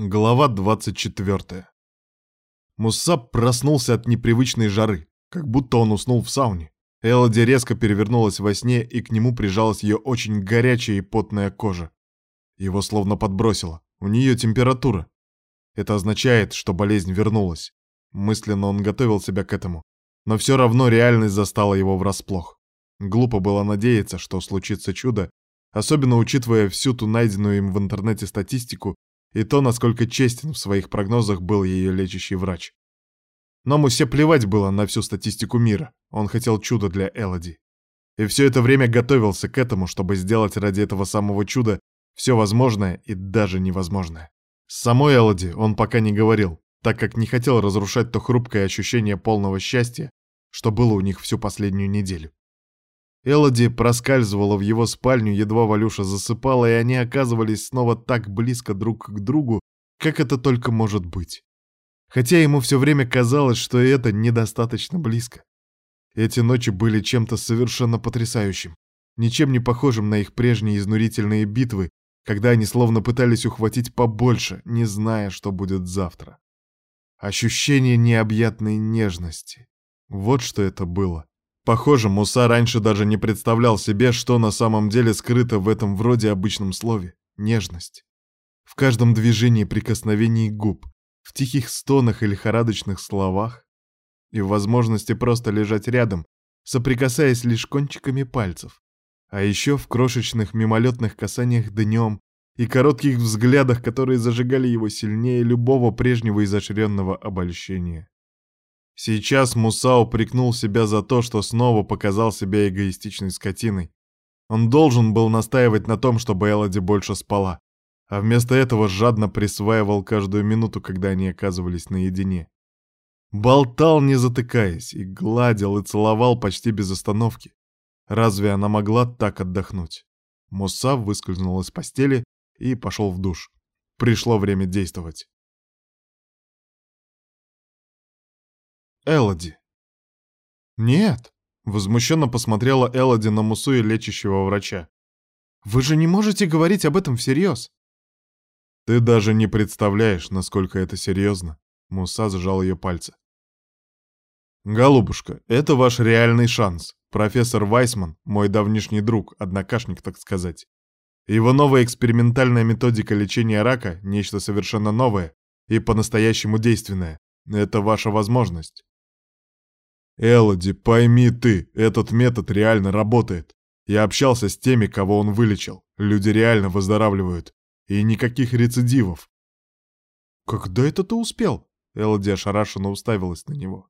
Глава 24. Муссаб проснулся от непривычной жары, как будто он уснул в сауне. Элоди резко перевернулась во сне, и к нему прижалась ее очень горячая и потная кожа. Его словно подбросило. У нее температура. Это означает, что болезнь вернулась. Мысленно он готовил себя к этому. Но все равно реальность застала его врасплох. Глупо было надеяться, что случится чудо, особенно учитывая всю ту найденную им в интернете статистику и то, насколько честен в своих прогнозах был ее лечащий врач. Но Мусе плевать было на всю статистику мира, он хотел чуда для Элоди. И все это время готовился к этому, чтобы сделать ради этого самого чуда все возможное и даже невозможное. С самой Элоди он пока не говорил, так как не хотел разрушать то хрупкое ощущение полного счастья, что было у них всю последнюю неделю. Элоди проскальзывала в его спальню, едва Валюша засыпала, и они оказывались снова так близко друг к другу, как это только может быть. Хотя ему все время казалось, что это недостаточно близко. Эти ночи были чем-то совершенно потрясающим, ничем не похожим на их прежние изнурительные битвы, когда они словно пытались ухватить побольше, не зная, что будет завтра. Ощущение необъятной нежности. Вот что это было. Похоже, Муса раньше даже не представлял себе, что на самом деле скрыто в этом вроде обычном слове — нежность. В каждом движении прикосновений губ, в тихих стонах и лихорадочных словах, и в возможности просто лежать рядом, соприкасаясь лишь кончиками пальцев, а еще в крошечных мимолетных касаниях днем и коротких взглядах, которые зажигали его сильнее любого прежнего изощренного обольщения. Сейчас Муса упрекнул себя за то, что снова показал себя эгоистичной скотиной. Он должен был настаивать на том, чтобы Элоди больше спала, а вместо этого жадно присваивал каждую минуту, когда они оказывались наедине. Болтал, не затыкаясь, и гладил, и целовал почти без остановки. Разве она могла так отдохнуть? Муса выскользнул из постели и пошел в душ. Пришло время действовать. Элоди. «Нет», — возмущенно посмотрела Элоди на Мусу и лечащего врача. «Вы же не можете говорить об этом всерьез». «Ты даже не представляешь, насколько это серьезно», — Муса зажал ее пальцы. «Голубушка, это ваш реальный шанс. Профессор Вайсман, мой давнишний друг, однокашник, так сказать. Его новая экспериментальная методика лечения рака — нечто совершенно новое и по-настоящему действенное. Это ваша возможность. Элоди, пойми ты, этот метод реально работает. Я общался с теми, кого он вылечил. Люди реально выздоравливают. И никаких рецидивов. Когда это ты успел? Элоди ошарашенно уставилась на него.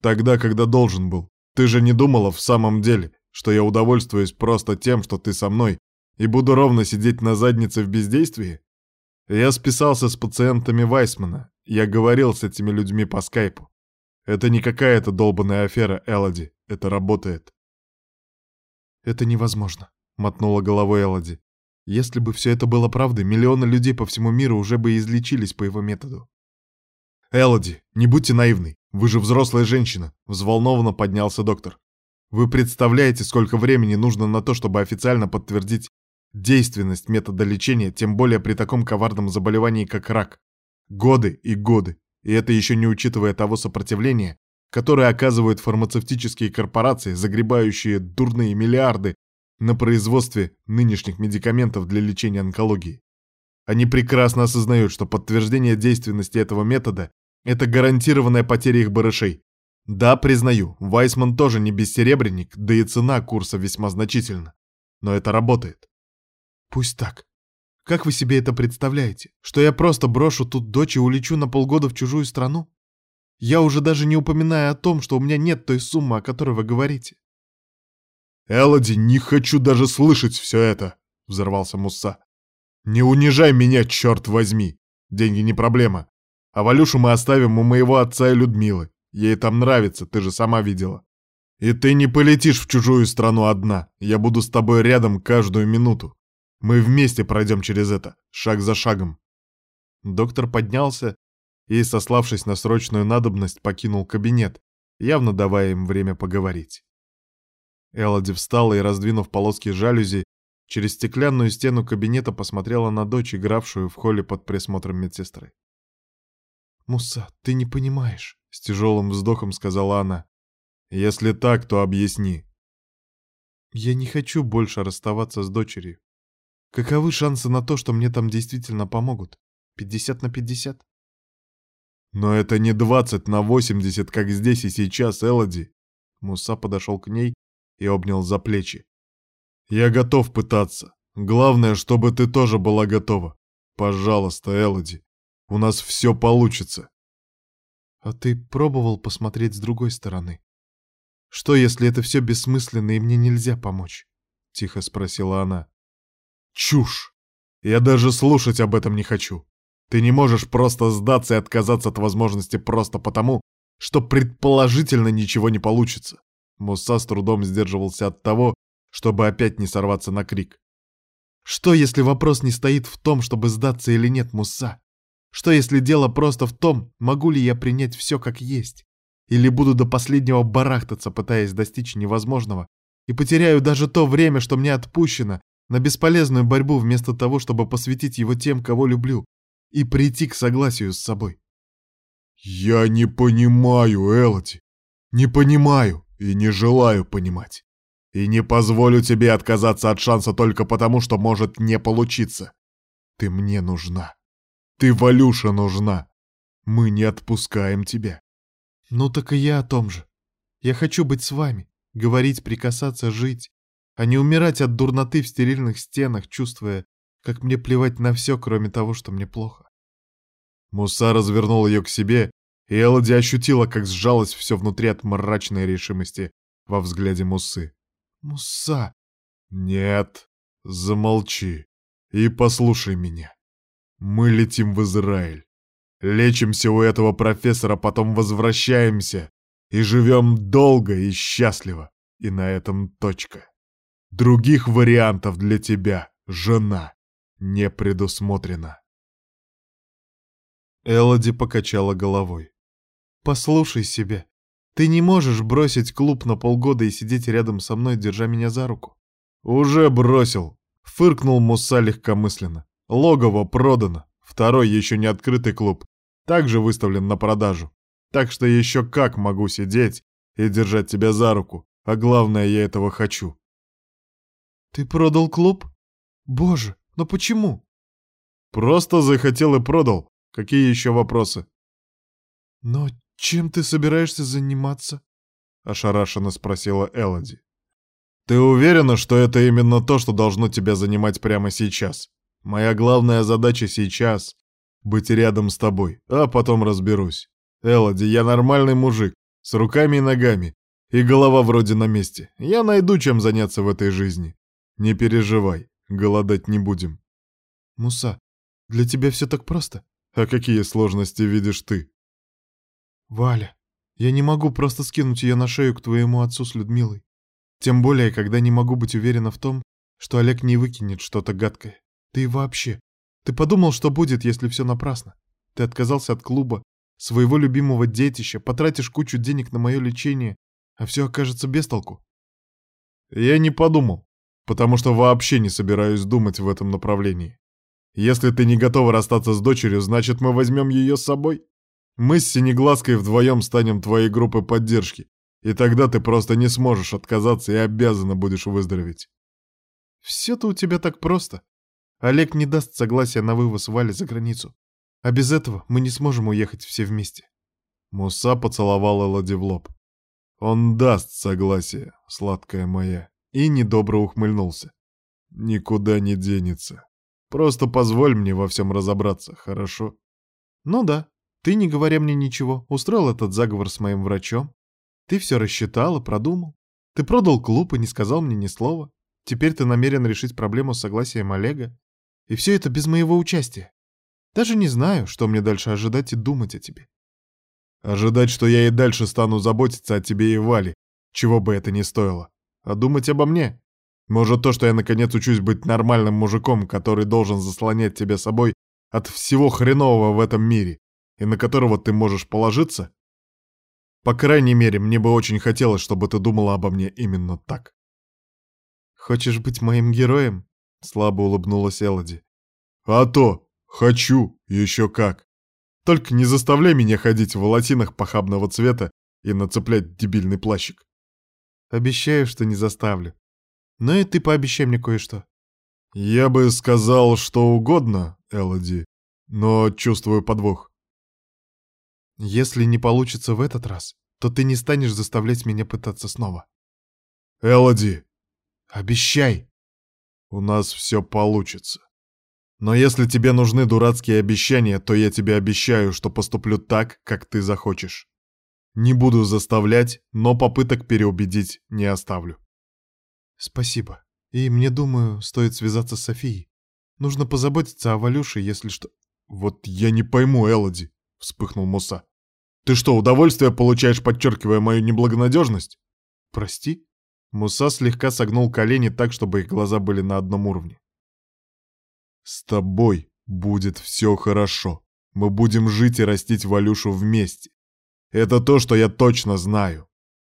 Тогда, когда должен был. Ты же не думала в самом деле, что я удовольствуюсь просто тем, что ты со мной, и буду ровно сидеть на заднице в бездействии? Я списался с пациентами Вайсмана. Я говорил с этими людьми по скайпу. Это не какая-то долбанная афера, Элоди. Это работает. Это невозможно, мотнула головой Элоди. Если бы все это было правдой, миллионы людей по всему миру уже бы излечились по его методу. Элоди, не будьте наивной. Вы же взрослая женщина, взволнованно поднялся доктор. Вы представляете, сколько времени нужно на то, чтобы официально подтвердить действенность метода лечения, тем более при таком коварном заболевании, как рак? Годы и годы. И это еще не учитывая того сопротивления, которое оказывают фармацевтические корпорации, загребающие дурные миллиарды на производстве нынешних медикаментов для лечения онкологии. Они прекрасно осознают, что подтверждение действенности этого метода – это гарантированная потеря их барышей. Да, признаю, Вайсман тоже не бессеребренник, да и цена курса весьма значительна. Но это работает. Пусть так. Как вы себе это представляете? Что я просто брошу тут дочь и улечу на полгода в чужую страну? Я уже даже не упоминаю о том, что у меня нет той суммы, о которой вы говорите. Элоди, не хочу даже слышать все это, взорвался Мусса. Не унижай меня, черт возьми. Деньги не проблема. А Валюшу мы оставим у моего отца и Людмилы. Ей там нравится, ты же сама видела. И ты не полетишь в чужую страну одна. Я буду с тобой рядом каждую минуту. Мы вместе пройдем через это, шаг за шагом. Доктор поднялся и, сославшись на срочную надобность, покинул кабинет, явно давая им время поговорить. Элоди встала и, раздвинув полоски жалюзи, Через стеклянную стену кабинета посмотрела на дочь, игравшую в холле под присмотром медсестры. «Муса, ты не понимаешь», — с тяжелым вздохом сказала она. «Если так, то объясни». «Я не хочу больше расставаться с дочерью. Каковы шансы на то, что мне там действительно помогут? Пятьдесят на пятьдесят?» «Но это не двадцать на восемьдесят, как здесь и сейчас, Элоди!» Муса подошел к ней и обнял за плечи. «Я готов пытаться. Главное, чтобы ты тоже была готова. Пожалуйста, Элоди, у нас все получится». «А ты пробовал посмотреть с другой стороны? Что, если это все бессмысленно и мне нельзя помочь?» — тихо спросила она. «Чушь! Я даже слушать об этом не хочу. Ты не можешь просто сдаться и отказаться от возможности просто потому, что предположительно ничего не получится. Муса с трудом сдерживался от того, чтобы опять не сорваться на крик. Что, если вопрос не стоит в том, чтобы сдаться или нет, Муса? Что, если дело просто в том, могу ли я принять все как есть? Или буду до последнего барахтаться, пытаясь достичь невозможного, и потеряю даже то время, что мне отпущено, на бесполезную борьбу вместо того, чтобы посвятить его тем, кого люблю, и прийти к согласию с собой. «Я не понимаю, Элоди, не понимаю и не желаю понимать. И не позволю тебе отказаться от шанса только потому, что может не получиться. Ты мне нужна. Ты Валюша нужна. Мы не отпускаем тебя». «Ну так и я о том же. Я хочу быть с вами, говорить, прикасаться, жить, а не умирать от дурноты в стерильных стенах, чувствуя, как мне плевать на все, кроме того, что мне плохо. Муса развернул ее к себе, и Элоди ощутила, как сжалось все внутри от мрачной решимости во взгляде Мусы. «Муса!» «Нет, замолчи и послушай меня. Мы летим в Израиль. Лечимся у этого профессора, потом возвращаемся и живем долго и счастливо. И на этом точка. Других вариантов для тебя, жена, не предусмотрено. Элоди покачала головой. «Послушай себя. Ты не можешь бросить клуб на полгода и сидеть рядом со мной, держа меня за руку». «Уже бросил», — фыркнул Муса легкомысленно. «Логово продано. Второй еще не открытый клуб. Также выставлен на продажу. Так что еще как могу сидеть и держать тебя за руку. А главное, я этого хочу». «Ты продал клуб? Боже, но почему?» «Просто захотел и продал. Какие еще вопросы?» «Но чем ты собираешься заниматься?» — ошарашенно спросила Элоди. «Ты уверена, что это именно то, что должно тебя занимать прямо сейчас? Моя главная задача сейчас — быть рядом с тобой, а потом разберусь. Элоди, я нормальный мужик, с руками и ногами, и голова вроде на месте. Я найду, чем заняться в этой жизни. Не переживай, голодать не будем. Муса, для тебя все так просто? А какие сложности видишь ты? Валя, я не могу просто скинуть ее на шею к твоему отцу с Людмилой. Тем более, когда не могу быть уверена в том, что Олег не выкинет что-то гадкое. Ты вообще. Ты подумал, что будет, если все напрасно? Ты отказался от клуба, своего любимого детища, потратишь кучу денег на мое лечение, а все окажется без толку. Я не подумал потому что вообще не собираюсь думать в этом направлении. Если ты не готова расстаться с дочерью, значит, мы возьмем ее с собой. Мы с Синеглазкой вдвоем станем твоей группой поддержки, и тогда ты просто не сможешь отказаться и обязана будешь выздороветь. Все-то у тебя так просто. Олег не даст согласия на вывоз Вали за границу. А без этого мы не сможем уехать все вместе. Муса поцеловал Элоди в лоб. Он даст согласие, сладкая моя и недобро ухмыльнулся. «Никуда не денется. Просто позволь мне во всем разобраться, хорошо?» «Ну да. Ты, не говоря мне ничего, устроил этот заговор с моим врачом. Ты все рассчитал и продумал. Ты продал клуб и не сказал мне ни слова. Теперь ты намерен решить проблему с согласием Олега. И все это без моего участия. Даже не знаю, что мне дальше ожидать и думать о тебе. Ожидать, что я и дальше стану заботиться о тебе и Вале, чего бы это ни стоило а думать обо мне. Может, то, что я наконец учусь быть нормальным мужиком, который должен заслонять тебя собой от всего хренового в этом мире, и на которого ты можешь положиться? По крайней мере, мне бы очень хотелось, чтобы ты думала обо мне именно так. Хочешь быть моим героем? Слабо улыбнулась Элоди. А то, хочу, еще как. Только не заставляй меня ходить в волосинах похабного цвета и нацеплять дебильный плащик. Обещаю, что не заставлю. Но и ты пообещай мне кое-что. Я бы сказал что угодно, Элоди, но чувствую подвох. Если не получится в этот раз, то ты не станешь заставлять меня пытаться снова. Элоди, обещай. У нас все получится. Но если тебе нужны дурацкие обещания, то я тебе обещаю, что поступлю так, как ты захочешь. Не буду заставлять, но попыток переубедить не оставлю. Спасибо. И мне, думаю, стоит связаться с Софией. Нужно позаботиться о Валюше, если что... Вот я не пойму, Элоди, вспыхнул Муса. Ты что, удовольствие получаешь, подчеркивая мою неблагонадежность? Прости? Муса слегка согнул колени так, чтобы их глаза были на одном уровне. С тобой будет все хорошо. Мы будем жить и растить Валюшу вместе. Это то, что я точно знаю.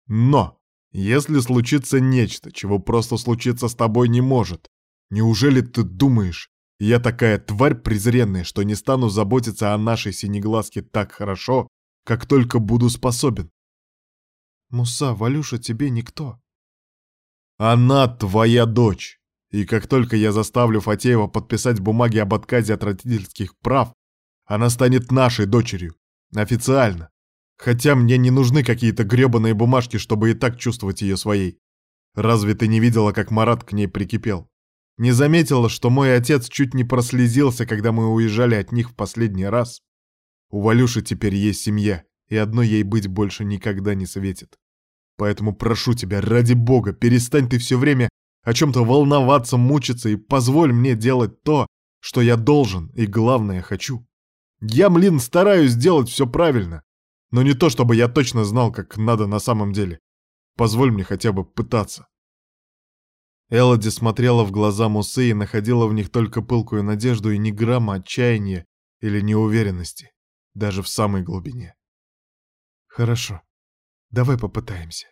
Но если случится нечто, чего просто случиться с тобой не может, неужели ты думаешь, я такая тварь презренная, что не стану заботиться о нашей синеглазке так хорошо, как только буду способен? Муса, Валюша тебе никто. Она твоя дочь. И как только я заставлю Фатеева подписать бумаги об отказе от родительских прав, она станет нашей дочерью. Официально. Хотя мне не нужны какие-то грёбаные бумажки, чтобы и так чувствовать ее своей. Разве ты не видела, как Марат к ней прикипел? Не заметила, что мой отец чуть не прослезился, когда мы уезжали от них в последний раз? У Валюши теперь есть семья, и одной ей быть больше никогда не светит. Поэтому прошу тебя, ради бога, перестань ты все время о чем-то волноваться, мучиться и позволь мне делать то, что я должен и, главное, хочу. Я, блин, стараюсь сделать все правильно. Но не то, чтобы я точно знал, как надо на самом деле. Позволь мне хотя бы пытаться. Элоди смотрела в глаза Мусы и находила в них только пылкую надежду и ни грамма отчаяния или неуверенности, даже в самой глубине. «Хорошо, давай попытаемся»,